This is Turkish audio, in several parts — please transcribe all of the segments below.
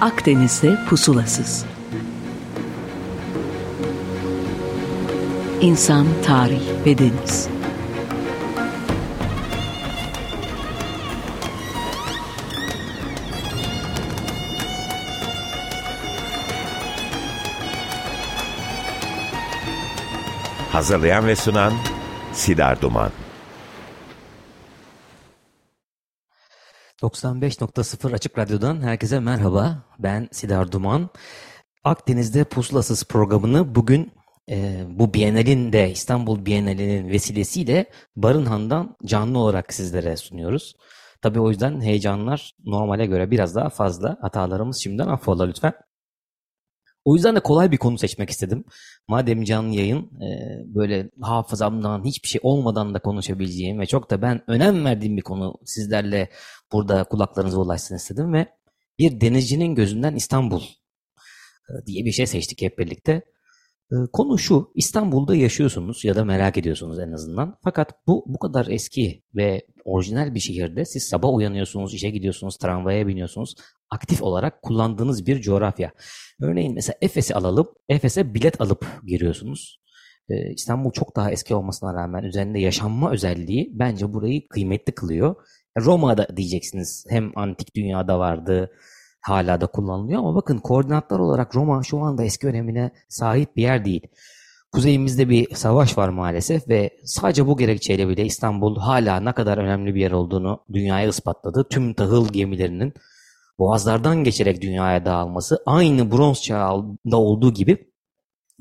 Akdeniz'de pusulasız. İnsan, tarih ve deniz. Hazırlayan ve sunan Sidar Duman. 95.0 Açık Radyo'dan herkese merhaba. Ben Sidar Duman. Akdeniz'de Pusulasız programını bugün e, bu Bienal'in de İstanbul Bienali'nin vesilesiyle Barınhan'dan canlı olarak sizlere sunuyoruz. Tabii o yüzden heyecanlar normale göre biraz daha fazla. Hatalarımız şimdiden affola lütfen. O yüzden de kolay bir konu seçmek istedim. Madem canlı yayın e, böyle hafızamdan hiçbir şey olmadan da konuşabileceğim ve çok da ben önem verdiğim bir konu sizlerle burada kulaklarınıza ulaşsın istedim ve bir denizcinin gözünden İstanbul e, diye bir şey seçtik hep birlikte. E, konu şu, İstanbul'da yaşıyorsunuz ya da merak ediyorsunuz en azından. Fakat bu bu kadar eski ve orijinal bir şehirde siz sabah uyanıyorsunuz, işe gidiyorsunuz, tramvaya biniyorsunuz. Aktif olarak kullandığınız bir coğrafya. Örneğin mesela Efes'i alalım, Efes'e bilet alıp giriyorsunuz. Ee, İstanbul çok daha eski olmasına rağmen üzerinde yaşanma özelliği bence burayı kıymetli kılıyor. Roma'da diyeceksiniz hem antik dünyada vardı, hala da kullanılıyor ama bakın koordinatlar olarak Roma şu anda eski önemine sahip bir yer değil. Kuzeyimizde bir savaş var maalesef ve sadece bu gerekçeyle bile İstanbul hala ne kadar önemli bir yer olduğunu dünyaya ispatladı. Tüm tahıl gemilerinin boğazlardan geçerek dünyaya dağılması aynı bronz çağında olduğu gibi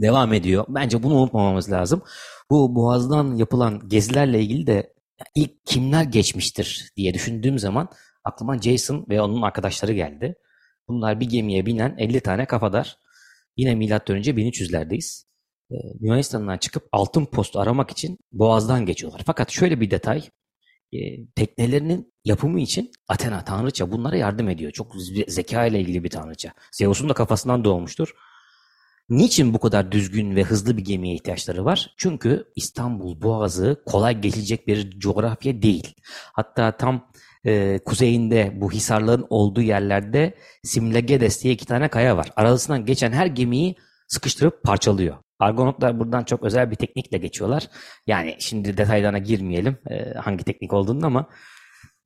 devam ediyor. Bence bunu unutmamamız lazım. Bu boğazdan yapılan gezilerle ilgili de ilk kimler geçmiştir diye düşündüğüm zaman aklıma Jason ve onun arkadaşları geldi. Bunlar bir gemiye binen 50 tane kafadar. Yine milattan önce 1300'lerdeyiz. Ee, Yunanistan'dan çıkıp altın postu aramak için boğazdan geçiyorlar. Fakat şöyle bir detay. E, teknelerinin yapımı için Athena tanrıça bunlara yardım ediyor. Çok zeka ile ilgili bir tanrıça. Zeus'un da kafasından doğmuştur. Niçin bu kadar düzgün ve hızlı bir gemiye ihtiyaçları var? Çünkü İstanbul Boğazı kolay geçilecek bir coğrafya değil. Hatta tam e, kuzeyinde bu hisarların olduğu yerlerde Simlegedes diye iki tane kaya var. Arasından geçen her gemiyi sıkıştırıp parçalıyor. Argonotlar buradan çok özel bir teknikle geçiyorlar. Yani şimdi detaylarına girmeyelim e, hangi teknik olduğunu ama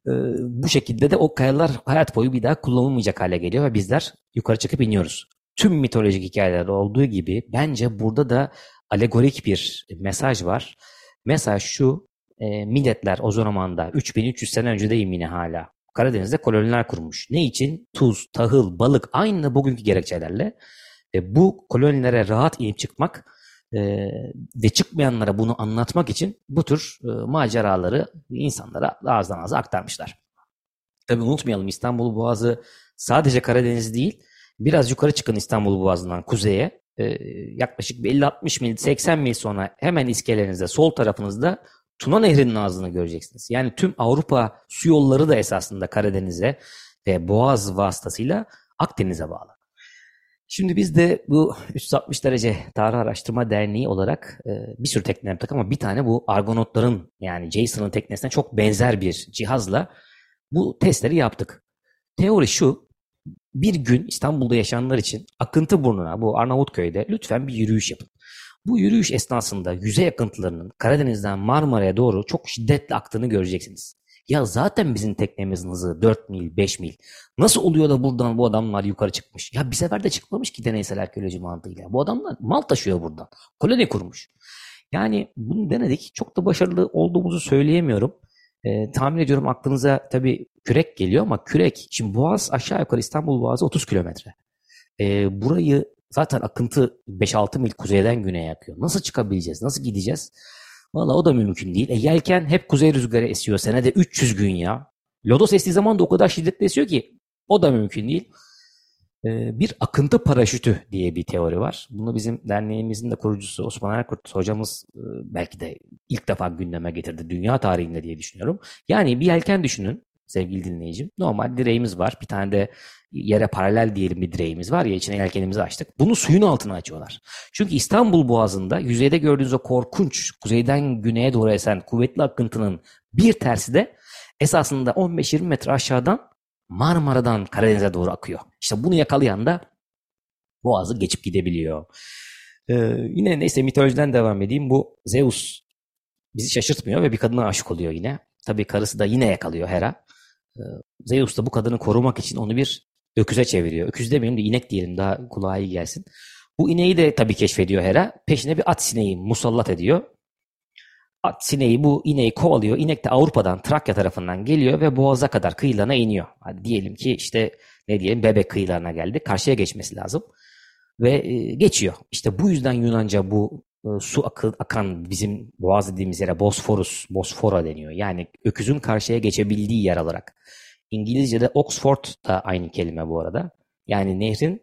e, bu şekilde de o kayalar hayat boyu bir daha kullanılmayacak hale geliyor ve bizler yukarı çıkıp iniyoruz. Tüm mitolojik hikayelerde olduğu gibi bence burada da alegorik bir mesaj var. Mesaj şu, e, milletler o zamanda 3300 sene önce deyim yine hala Karadeniz'de koloniler kurmuş. Ne için? Tuz, tahıl, balık aynı bugünkü gerekçelerle e, bu kolonilere rahat inip çıkmak e, ve çıkmayanlara bunu anlatmak için bu tür e, maceraları insanlara ağızdan ağza aktarmışlar. Tabii unutmayalım İstanbul Boğazı sadece Karadeniz değil, biraz yukarı çıkın İstanbul Boğazı'ndan kuzeye, e, yaklaşık 50-60 mil, 80 mil sonra hemen iskelerinizde, sol tarafınızda Tuna Nehri'nin ağzını göreceksiniz. Yani tüm Avrupa su yolları da esasında Karadeniz'e ve Boğaz vasıtasıyla Akdeniz'e bağlı. Şimdi biz de bu 360 derece tarih araştırma derneği olarak e, bir sürü tekne yaptık ama bir tane bu Argonotların yani Jason'ın teknesine çok benzer bir cihazla bu testleri yaptık. Teori şu, bir gün İstanbul'da yaşayanlar için akıntı burnuna bu Arnavutköy'de lütfen bir yürüyüş yapın. Bu yürüyüş esnasında yüzey akıntılarının Karadeniz'den Marmara'ya doğru çok şiddetli aktığını göreceksiniz. Ya zaten bizim teknemizin hızı 4 mil, 5 mil. Nasıl oluyor da buradan bu adamlar yukarı çıkmış? Ya bir sefer de çıkmamış ki deneysel arkeoloji mantığıyla. Bu adamlar mal taşıyor buradan. Koloni kurmuş. Yani bunu denedik. Çok da başarılı olduğumuzu söyleyemiyorum. E, tahmin ediyorum aklınıza tabii kürek geliyor ama kürek, şimdi Boğaz aşağı yukarı İstanbul Boğazı 30 kilometre. E, burayı zaten akıntı 5-6 mil kuzeyden güneye akıyor. Nasıl çıkabileceğiz? Nasıl gideceğiz? Valla o da mümkün değil. E, yelken hep kuzey rüzgarı esiyor. Senede 300 gün ya. Lodos estiği zaman da o kadar şiddetli esiyor ki o da mümkün değil. E, bir akıntı paraşütü diye bir teori var. Bunu bizim derneğimizin de kurucusu Osman Erkurt hocamız e, belki de ilk defa gündeme getirdi dünya tarihinde diye düşünüyorum. Yani bir yelken düşünün sevgili dinleyicim. Normal direğimiz var. Bir tane de yere paralel diyelim bir direğimiz var ya içine yelkenimizi açtık. Bunu suyun altına açıyorlar. Çünkü İstanbul Boğazı'nda yüzeyde gördüğünüz o korkunç kuzeyden güneye doğru esen kuvvetli akıntının bir tersi de esasında 15-20 metre aşağıdan Marmara'dan Karadeniz'e doğru akıyor. İşte bunu yakalayan da Boğaz'ı geçip gidebiliyor. Ee, yine neyse mitolojiden devam edeyim. Bu Zeus bizi şaşırtmıyor ve bir kadına aşık oluyor yine. Tabii karısı da yine yakalıyor Hera. Ee, Zeus da bu kadını korumak için onu bir öküze çeviriyor. Öküz demeyelim de inek diyelim daha kulağa iyi gelsin. Bu ineği de tabii keşfediyor Hera. Peşine bir at sineği musallat ediyor. At sineği bu ineği kovalıyor. İnek de Avrupa'dan Trakya tarafından geliyor ve Boğaz'a kadar kıyılarına iniyor. Hadi diyelim ki işte ne diyelim Bebek kıyılarına geldi. Karşıya geçmesi lazım. Ve e, geçiyor. İşte bu yüzden Yunanca bu e, su akı, akan bizim boğaz dediğimiz yere Bosforus, Bosfora deniyor. Yani öküzün karşıya geçebildiği yer olarak. İngilizce'de Oxford da aynı kelime bu arada. Yani nehrin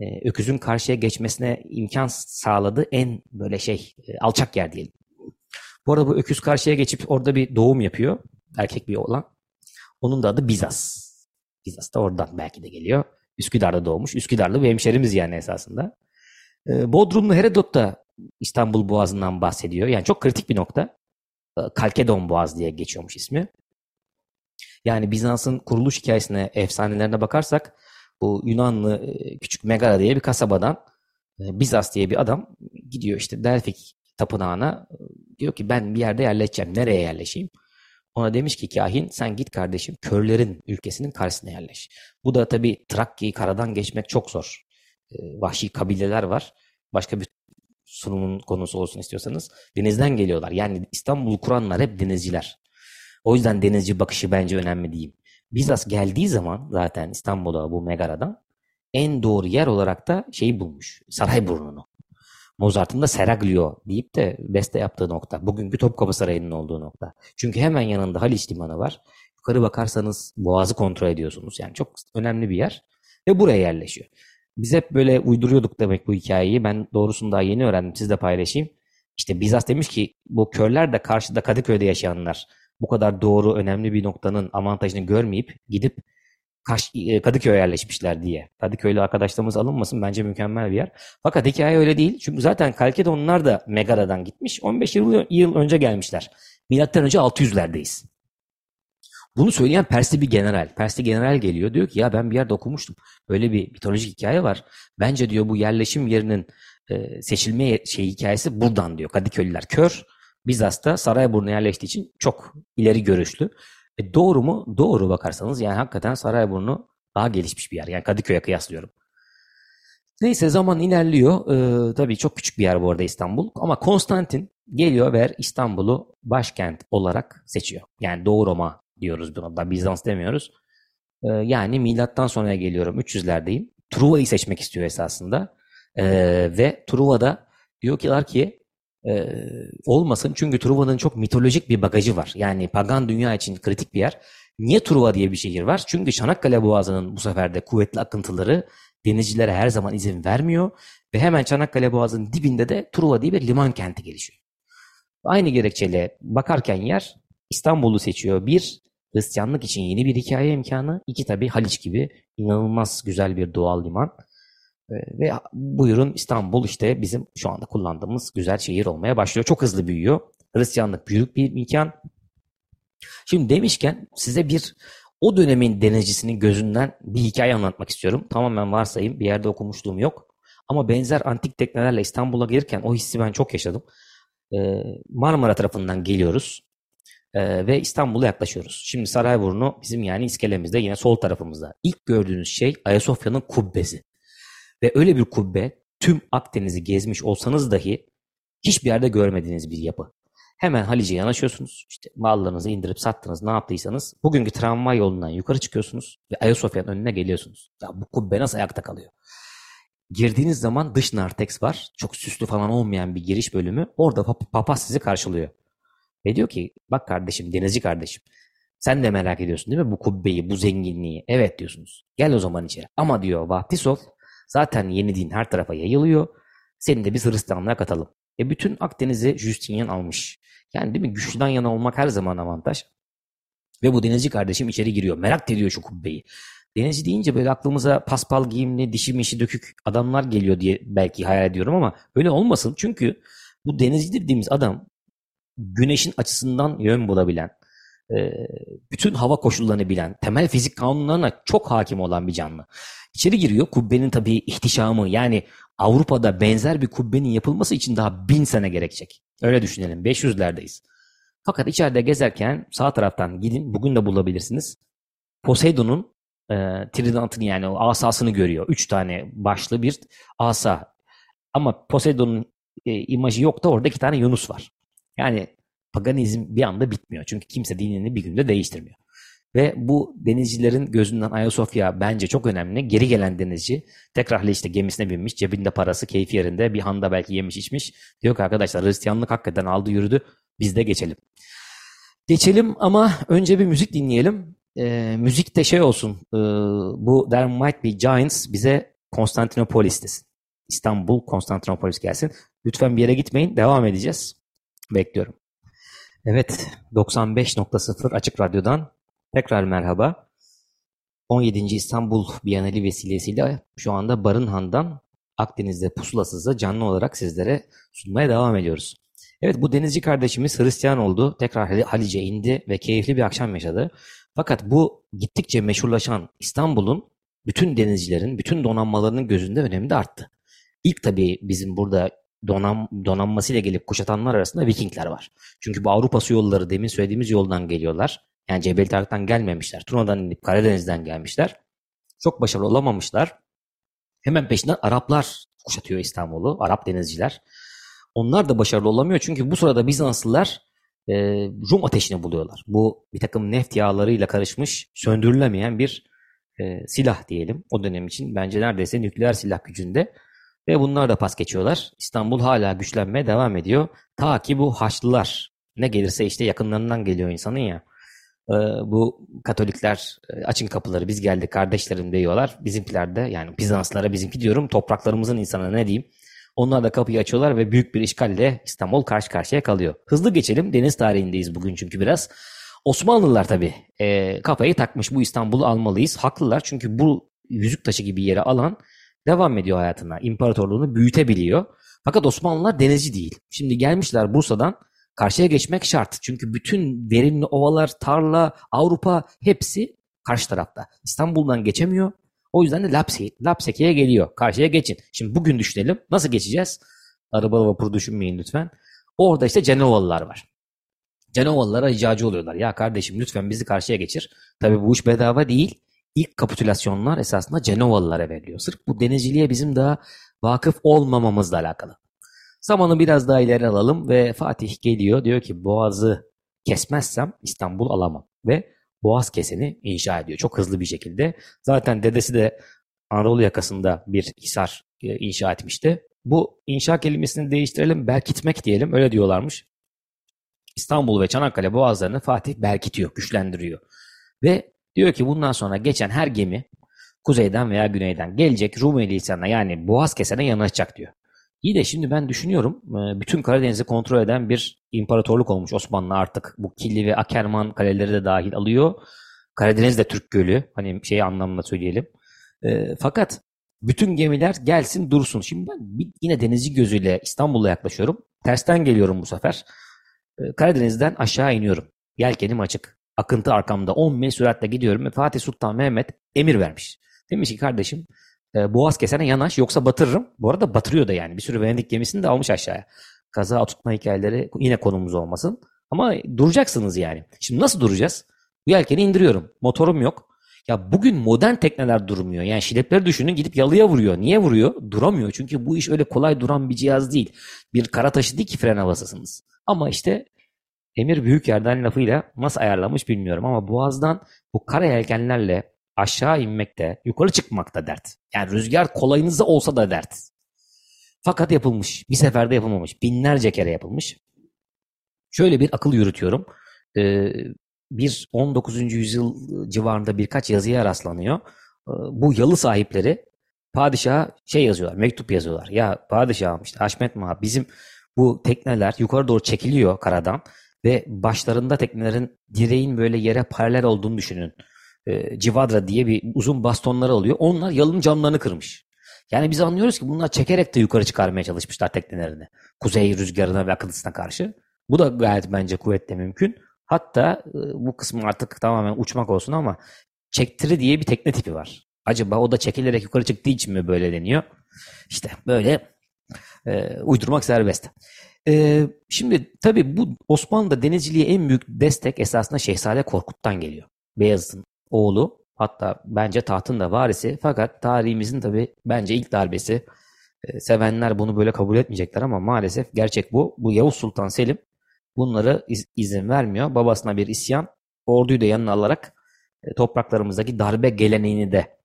e, öküzün karşıya geçmesine imkan sağladığı en böyle şey e, alçak yer diyelim. Bu arada bu öküz karşıya geçip orada bir doğum yapıyor. Erkek bir oğlan. Onun da adı Bizas. Bizas da oradan belki de geliyor. Üsküdar'da doğmuş. Üsküdarlı bir hemşerimiz yani esasında. E, Bodrumlu Herodot da İstanbul Boğazı'ndan bahsediyor. Yani çok kritik bir nokta. E, Kalkedon Boğaz diye geçiyormuş ismi. Yani Bizans'ın kuruluş hikayesine, efsanelerine bakarsak bu Yunanlı e, küçük Megara diye bir kasabadan e, Bizas diye bir adam gidiyor işte Delfik tapınağına diyor ki ben bir yerde yerleşeceğim. Nereye yerleşeyim? Ona demiş ki kahin sen git kardeşim körlerin ülkesinin karşısına yerleş. Bu da tabii Trakya'yı karadan geçmek çok zor. Vahşi kabileler var. Başka bir sunumun konusu olsun istiyorsanız denizden geliyorlar. Yani İstanbul'u kuranlar hep denizciler. O yüzden denizci bakışı bence önemli diyeyim. Bizas geldiği zaman zaten İstanbul'a bu Megara'dan en doğru yer olarak da şeyi bulmuş. Sarayburnu'nu. Mozart'ın da Seraglio deyip de beste yaptığı nokta. Bugünkü Topkapı Sarayı'nın olduğu nokta. Çünkü hemen yanında Haliç Limanı var. Yukarı bakarsanız Boğaz'ı kontrol ediyorsunuz. Yani çok önemli bir yer. Ve buraya yerleşiyor. Biz hep böyle uyduruyorduk demek bu hikayeyi. Ben doğrusunu daha yeni öğrendim. Siz de paylaşayım. İşte Bizas demiş ki bu körler de karşıda Kadıköy'de yaşayanlar bu kadar doğru önemli bir noktanın avantajını görmeyip gidip Kaş, e, Kadıköy'e yerleşmişler diye. Kadıköylü arkadaşlarımız alınmasın bence mükemmel bir yer. Fakat hikaye öyle değil. Çünkü zaten Kalkedonlar da Megara'dan gitmiş. 15 yıl, önce gelmişler. Milattan önce 600'lerdeyiz. Bunu söyleyen Persli bir general. Persli general geliyor diyor ki ya ben bir yerde okumuştum. Böyle bir mitolojik hikaye var. Bence diyor bu yerleşim yerinin e, seçilme şey hikayesi buradan diyor. Kadıköylüler kör. Bizas da Sarayburnu'na yerleştiği için çok ileri görüşlü. E doğru mu? Doğru bakarsanız yani hakikaten Sarayburnu daha gelişmiş bir yer. Yani Kadıköy'e kıyaslıyorum. Neyse zaman ilerliyor. Ee, tabii çok küçük bir yer bu arada İstanbul. Ama Konstantin geliyor ve İstanbul'u başkent olarak seçiyor. Yani Doğu Roma diyoruz buna da Bizans demiyoruz. Ee, yani milattan sonraya geliyorum 300'lerdeyim. Truva'yı seçmek istiyor esasında. Ee, ve Truva'da diyorlar ki e, olmasın çünkü Truva'nın çok mitolojik bir bagajı var. Yani pagan dünya için kritik bir yer. Niye Truva diye bir şehir var? Çünkü Çanakkale Boğazı'nın bu sefer de kuvvetli akıntıları denizcilere her zaman izin vermiyor. Ve hemen Çanakkale Boğazı'nın dibinde de Truva diye bir liman kenti gelişiyor. Aynı gerekçeyle bakarken yer İstanbul'u seçiyor. Bir, Hristiyanlık için yeni bir hikaye imkanı. İki tabii Haliç gibi inanılmaz güzel bir doğal liman. Ee, ve buyurun İstanbul işte bizim şu anda kullandığımız güzel şehir olmaya başlıyor. Çok hızlı büyüyor. Hristiyanlık büyük bir imkan. Şimdi demişken size bir o dönemin denizcisinin gözünden bir hikaye anlatmak istiyorum. Tamamen varsayım bir yerde okumuşluğum yok. Ama benzer antik teknelerle İstanbul'a gelirken o hissi ben çok yaşadım. Ee, Marmara tarafından geliyoruz ee, ve İstanbul'a yaklaşıyoruz. Şimdi Sarayburnu bizim yani iskelemizde yine sol tarafımızda. İlk gördüğünüz şey Ayasofya'nın kubbesi. Ve öyle bir kubbe tüm Akdeniz'i gezmiş olsanız dahi hiçbir yerde görmediğiniz bir yapı. Hemen Halice yanaşıyorsunuz. İşte mallarınızı indirip sattınız ne yaptıysanız. Bugünkü tramvay yolundan yukarı çıkıyorsunuz ve Ayasofya'nın önüne geliyorsunuz. Ya bu kubbe nasıl ayakta kalıyor? Girdiğiniz zaman dış narteks var. Çok süslü falan olmayan bir giriş bölümü. Orada pap papaz sizi karşılıyor. Ve diyor ki bak kardeşim denizci kardeşim. Sen de merak ediyorsun değil mi bu kubbeyi, bu zenginliği? Evet diyorsunuz. Gel o zaman içeri. Ama diyor Vahtisov Zaten yeni din her tarafa yayılıyor. Seni de biz Hristiyanlığa katalım. E bütün Akdeniz'i Justinian almış. Yani değil mi? Güçlüden yana olmak her zaman avantaj. Ve bu denizci kardeşim içeri giriyor. Merak ediyor şu kubbeyi. Denizci deyince böyle aklımıza paspal giyimli, dişi mişi dökük adamlar geliyor diye belki hayal ediyorum ama öyle olmasın. Çünkü bu denizci dediğimiz adam güneşin açısından yön bulabilen, bütün hava koşullarını bilen, temel fizik kanunlarına çok hakim olan bir canlı. İçeri giriyor. Kubbenin tabii ihtişamı yani Avrupa'da benzer bir kubbenin yapılması için daha bin sene gerekecek. Öyle düşünelim. 500'lerdeyiz. Fakat içeride gezerken sağ taraftan gidin. Bugün de bulabilirsiniz. Poseidon'un e, tridentini yani o asasını görüyor. Üç tane başlı bir asa. Ama Poseidon'un e, imajı yok da orada iki tane Yunus var. Yani paganizm bir anda bitmiyor. Çünkü kimse dinini bir günde değiştirmiyor. Ve bu denizcilerin gözünden Ayasofya bence çok önemli. Geri gelen denizci tekrar işte gemisine binmiş. Cebinde parası keyfi yerinde. Bir handa belki yemiş içmiş. Diyor ki arkadaşlar Hristiyanlık hakikaten aldı yürüdü. Biz de geçelim. Geçelim ama önce bir müzik dinleyelim. E, müzik de şey olsun. E, bu There Might Be Giants bize Konstantinopolis desin. İstanbul, Konstantinopolis gelsin. Lütfen bir yere gitmeyin. Devam edeceğiz. Bekliyorum. Evet, 95.0 Açık Radyo'dan tekrar merhaba. 17. İstanbul Biyaneli vesilesiyle şu anda Barınhan'dan Akdeniz'de pusulasızda canlı olarak sizlere sunmaya devam ediyoruz. Evet bu denizci kardeşimiz Hristiyan oldu. Tekrar Halice indi ve keyifli bir akşam yaşadı. Fakat bu gittikçe meşhurlaşan İstanbul'un bütün denizcilerin, bütün donanmalarının gözünde önemi de arttı. İlk tabii bizim burada donam, donanmasıyla gelip kuşatanlar arasında Vikingler var. Çünkü bu Avrupa su yolları demin söylediğimiz yoldan geliyorlar. Yani Cebel Tarık'tan gelmemişler. Turna'dan inip Karadeniz'den gelmişler. Çok başarılı olamamışlar. Hemen peşinden Araplar kuşatıyor İstanbul'u. Arap denizciler. Onlar da başarılı olamıyor. Çünkü bu sırada Bizanslılar e, Rum ateşini buluyorlar. Bu bir takım neft yağlarıyla karışmış, söndürülemeyen bir e, silah diyelim. O dönem için bence neredeyse nükleer silah gücünde. Ve bunlar da pas geçiyorlar. İstanbul hala güçlenmeye devam ediyor. Ta ki bu Haçlılar ne gelirse işte yakınlarından geliyor insanın ya. Ee, bu Katolikler e, açın kapıları biz geldik kardeşlerim diyorlar. Bizimkiler de yani Bizanslara bizimki diyorum topraklarımızın insanı ne diyeyim. Onlar da kapıyı açıyorlar ve büyük bir işgalle İstanbul karşı karşıya kalıyor. Hızlı geçelim deniz tarihindeyiz bugün çünkü biraz. Osmanlılar tabii e, kafayı takmış bu İstanbul'u almalıyız. Haklılar çünkü bu yüzük taşı gibi yere alan devam ediyor hayatına. İmparatorluğunu büyütebiliyor. Fakat Osmanlılar denizci değil. Şimdi gelmişler Bursa'dan karşıya geçmek şart. Çünkü bütün verimli ovalar, tarla, Avrupa hepsi karşı tarafta. İstanbul'dan geçemiyor. O yüzden de Lapseki, Lapseki'ye geliyor. Karşıya geçin. Şimdi bugün düşünelim. Nasıl geçeceğiz? Araba vapur düşünmeyin lütfen. Orada işte Cenovalılar var. Cenovalılara ricacı oluyorlar. Ya kardeşim lütfen bizi karşıya geçir. Tabii bu iş bedava değil ilk kapitülasyonlar esasında Cenovalılara veriliyor. Sırf bu denizciliğe bizim daha vakıf olmamamızla alakalı. Zamanı biraz daha ileri alalım ve Fatih geliyor diyor ki Boğaz'ı kesmezsem İstanbul alamam ve Boğaz keseni inşa ediyor çok hızlı bir şekilde. Zaten dedesi de Anadolu yakasında bir hisar e, inşa etmişti. Bu inşa kelimesini değiştirelim berkitmek diyelim öyle diyorlarmış. İstanbul ve Çanakkale boğazlarını Fatih berkitiyor, güçlendiriyor. Ve Diyor ki bundan sonra geçen her gemi kuzeyden veya güneyden gelecek Rumeli lisanına yani boğaz kesene yanaşacak diyor. İyi de şimdi ben düşünüyorum e, bütün Karadeniz'i kontrol eden bir imparatorluk olmuş Osmanlı artık bu Killi ve Akerman kaleleri de dahil alıyor. Karadeniz de Türk Gölü hani şey anlamında söyleyelim. E, fakat bütün gemiler gelsin dursun. Şimdi ben yine denizci gözüyle İstanbul'a yaklaşıyorum. Tersten geliyorum bu sefer. E, Karadeniz'den aşağı iniyorum. Yelkenim açık akıntı arkamda 10 mil süratle gidiyorum ve Fatih Sultan Mehmet emir vermiş. Demiş ki kardeşim e, boğaz kesene yanaş yoksa batırırım. Bu arada batırıyor da yani bir sürü Venedik gemisini de almış aşağıya. Kaza tutma hikayeleri yine konumuz olmasın. Ama duracaksınız yani. Şimdi nasıl duracağız? Bu yelkeni indiriyorum. Motorum yok. Ya bugün modern tekneler durmuyor. Yani şilepleri düşünün gidip yalıya vuruyor. Niye vuruyor? Duramıyor. Çünkü bu iş öyle kolay duran bir cihaz değil. Bir kara taşı değil ki fren havasısınız. Ama işte Emir büyük yerden lafıyla nasıl ayarlamış bilmiyorum ama boğazdan bu kara yelkenlerle aşağı inmekte, yukarı çıkmakta dert. Yani rüzgar kolayınıza olsa da dert. Fakat yapılmış. Bir seferde yapılmamış. Binlerce kere yapılmış. Şöyle bir akıl yürütüyorum. Ee, bir 19. yüzyıl civarında birkaç yazıya rastlanıyor. Ee, bu yalı sahipleri padişaha şey yazıyorlar, mektup yazıyorlar. Ya padişahım işte Haşmet Maha bizim bu tekneler yukarı doğru çekiliyor karadan ve başlarında teknelerin direğin böyle yere paralel olduğunu düşünün. E, civadra diye bir uzun bastonları oluyor. Onlar yalın camlarını kırmış. Yani biz anlıyoruz ki bunlar çekerek de yukarı çıkarmaya çalışmışlar teknelerini. Kuzey rüzgarına ve akıntısına karşı. Bu da gayet bence kuvvetle mümkün. Hatta e, bu kısmı artık tamamen uçmak olsun ama çektiri diye bir tekne tipi var. Acaba o da çekilerek yukarı çıktığı için mi böyle deniyor? İşte böyle e, uydurmak serbest. E, şimdi tabii bu Osmanlı'da denizciliğe en büyük destek esasında Şehzade Korkut'tan geliyor. Beyazıt'ın oğlu hatta bence tahtın da varisi fakat tarihimizin tabii bence ilk darbesi e, sevenler bunu böyle kabul etmeyecekler ama maalesef gerçek bu. Bu Yavuz Sultan Selim bunları iz, izin vermiyor. Babasına bir isyan orduyu da yanına alarak e, topraklarımızdaki darbe geleneğini de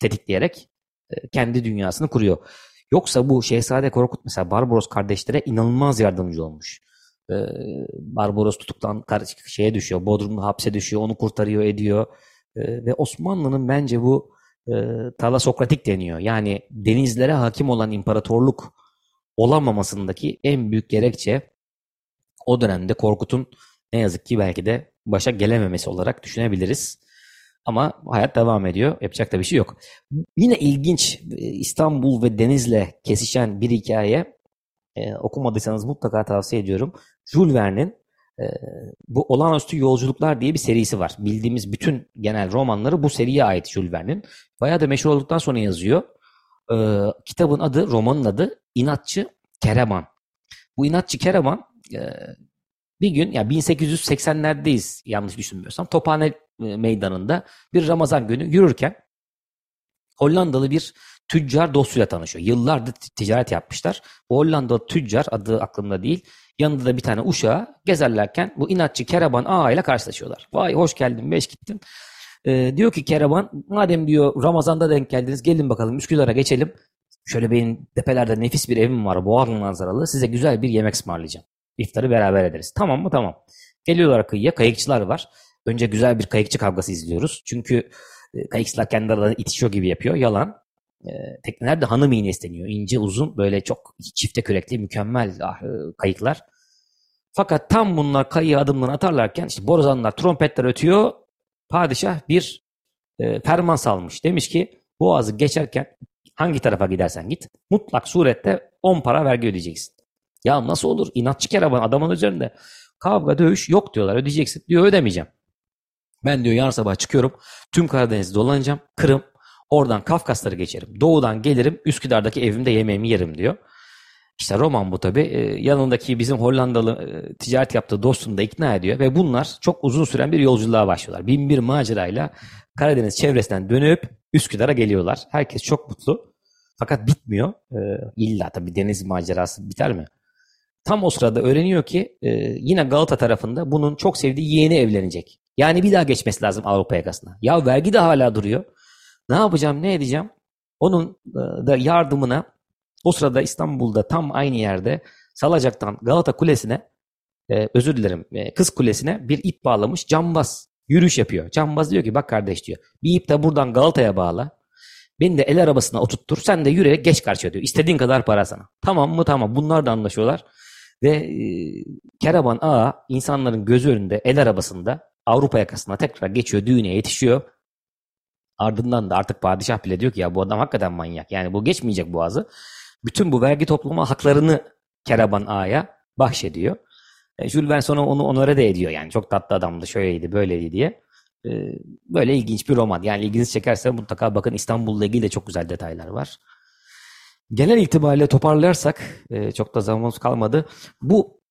tetikleyerek e, kendi dünyasını kuruyor. Yoksa bu Şehzade Korkut mesela Barbaros kardeşlere inanılmaz yardımcı olmuş. Ee, Barbaros tutuktan şeye düşüyor, Bodrum'da hapse düşüyor, onu kurtarıyor ediyor. Ee, ve Osmanlı'nın bence bu e, talasokratik deniyor. Yani denizlere hakim olan imparatorluk olamamasındaki en büyük gerekçe o dönemde Korkut'un ne yazık ki belki de başa gelememesi olarak düşünebiliriz. Ama hayat devam ediyor. Yapacak da bir şey yok. Yine ilginç e, İstanbul ve Deniz'le kesişen bir hikaye. E, okumadıysanız mutlaka tavsiye ediyorum. Jules Verne'in e, bu Olağanüstü Yolculuklar diye bir serisi var. Bildiğimiz bütün genel romanları bu seriye ait Jules Verne'in. Bayağı da meşhur olduktan sonra yazıyor. E, kitabın adı, romanın adı İnatçı Kereman. Bu İnatçı Kereman e, bir gün ya 1880'lerdeyiz yanlış düşünmüyorsam Tophane meydanında bir Ramazan günü yürürken Hollandalı bir tüccar dostuyla tanışıyor. Yıllardır ticaret yapmışlar. Bu Hollandalı tüccar adı aklımda değil. Yanında da bir tane uşağı gezerlerken bu inatçı Keraban Ağa ile karşılaşıyorlar. Vay hoş geldin beş gittim. Ee, diyor ki Keraban madem diyor Ramazan'da denk geldiniz gelin bakalım Üsküdar'a geçelim. Şöyle benim tepelerde nefis bir evim var boğaz manzaralı size güzel bir yemek ısmarlayacağım. İftarı beraber ederiz. Tamam mı? Tamam. Geliyorlar kıyıya. Kayıkçılar var. Önce güzel bir kayıkçı kavgası izliyoruz. Çünkü e, kayıkçılar kendi aralarında itişiyor gibi yapıyor. Yalan. E, tekneler de hanım iğne isteniyor. İnce uzun böyle çok çifte kürekli mükemmel ah, e, kayıklar. Fakat tam bunlar kayığa adımlarını atarlarken işte borazanlar, trompetler ötüyor. Padişah bir e, ferman salmış. Demiş ki boğazı geçerken hangi tarafa gidersen git mutlak surette 10 para vergi ödeyeceksin. Ya nasıl olur? İnatçı keravan adamın üzerinde. Kavga dövüş yok diyorlar ödeyeceksin. Diyor ödemeyeceğim. Ben diyor yarın sabah çıkıyorum. Tüm Karadeniz'i dolanacağım. Kırım. Oradan Kafkasları geçerim. Doğudan gelirim. Üsküdar'daki evimde yemeğimi yerim diyor. İşte roman bu tabi. Ee, yanındaki bizim Hollandalı e, ticaret yaptığı dostunu da ikna ediyor. Ve bunlar çok uzun süren bir yolculuğa başlıyorlar. Bin bir macerayla Karadeniz çevresinden dönüp Üsküdar'a geliyorlar. Herkes çok mutlu. Fakat bitmiyor. Ee, illa tabi deniz macerası biter mi? Tam o sırada öğreniyor ki e, yine Galata tarafında bunun çok sevdiği yeğeni evlenecek. Yani bir daha geçmesi lazım Avrupa yakasına. Ya vergi de hala duruyor. Ne yapacağım, ne edeceğim? Onun e, da yardımına o sırada İstanbul'da tam aynı yerde Salacak'tan Galata Kulesi'ne e, özür dilerim e, Kız Kulesi'ne bir ip bağlamış cambaz yürüyüş yapıyor. Cambaz diyor ki bak kardeş diyor bir ip de buradan Galata'ya bağla. Beni de el arabasına oturttur. Sen de yürüyerek geç karşıya diyor. İstediğin kadar para sana. Tamam mı? Tamam. Bunlar da anlaşıyorlar. Ve e, Keraban Ağa insanların gözü önünde el arabasında Avrupa yakasına tekrar geçiyor, düğüne yetişiyor. Ardından da artık padişah bile diyor ki ya bu adam hakikaten manyak. Yani bu geçmeyecek boğazı. Bütün bu vergi toplama haklarını Keraban Ağa'ya bahşediyor. E, Jules Verne sonra onu onore de ediyor yani. Çok tatlı adamdı, şöyleydi, böyleydi diye. E, böyle ilginç bir roman. Yani ilginizi çekerse mutlaka bakın İstanbul'la ilgili de çok güzel detaylar var. Genel itibariyle toparlarsak, e, çok da zamanımız kalmadı. Bu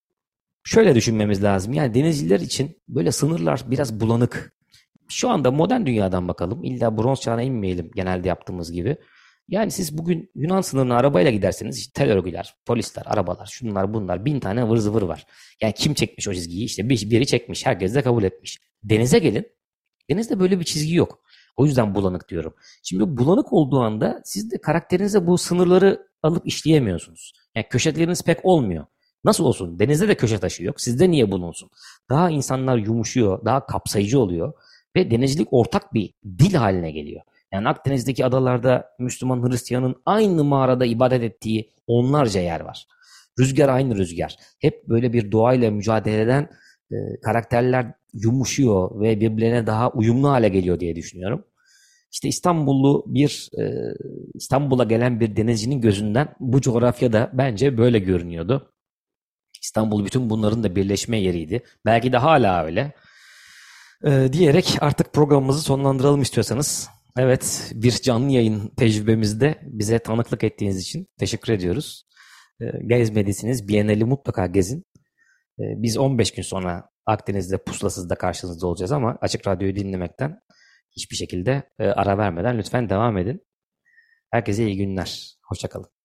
şöyle düşünmemiz lazım. Yani denizciler için böyle sınırlar biraz bulanık. Şu anda modern dünyadan bakalım. İlla bronz çağına inmeyelim genelde yaptığımız gibi. Yani siz bugün Yunan sınırına arabayla giderseniz işte tel örgüler, polisler, arabalar, şunlar bunlar bin tane vır zıvır var. Yani kim çekmiş o çizgiyi? İşte biri çekmiş, herkes de kabul etmiş. Denize gelin. Denizde böyle bir çizgi yok. O yüzden bulanık diyorum. Şimdi bulanık olduğu anda siz de karakterinize bu sınırları alıp işleyemiyorsunuz. Yani köşeleriniz pek olmuyor. Nasıl olsun? Denizde de köşe taşı yok. Sizde niye bulunsun? Daha insanlar yumuşuyor, daha kapsayıcı oluyor ve denizcilik ortak bir dil haline geliyor. Yani Akdeniz'deki adalarda Müslüman Hristiyanın aynı mağarada ibadet ettiği onlarca yer var. Rüzgar aynı rüzgar. Hep böyle bir doğayla mücadele eden e, karakterler yumuşuyor ve birbirine daha uyumlu hale geliyor diye düşünüyorum. İşte İstanbullu bir e, İstanbul'a gelen bir denizcinin gözünden bu coğrafyada bence böyle görünüyordu. İstanbul bütün bunların da birleşme yeriydi. Belki de hala öyle. Ee, diyerek artık programımızı sonlandıralım istiyorsanız. Evet, bir canlı yayın tecrübemizde bize tanıklık ettiğiniz için teşekkür ediyoruz. Ee, gezmediyseniz Biennale'i mutlaka gezin. Ee, biz 15 gün sonra Akdeniz'de pusulasızda karşınızda olacağız ama Açık Radyo'yu dinlemekten hiçbir şekilde e, ara vermeden lütfen devam edin. Herkese iyi günler. Hoşçakalın.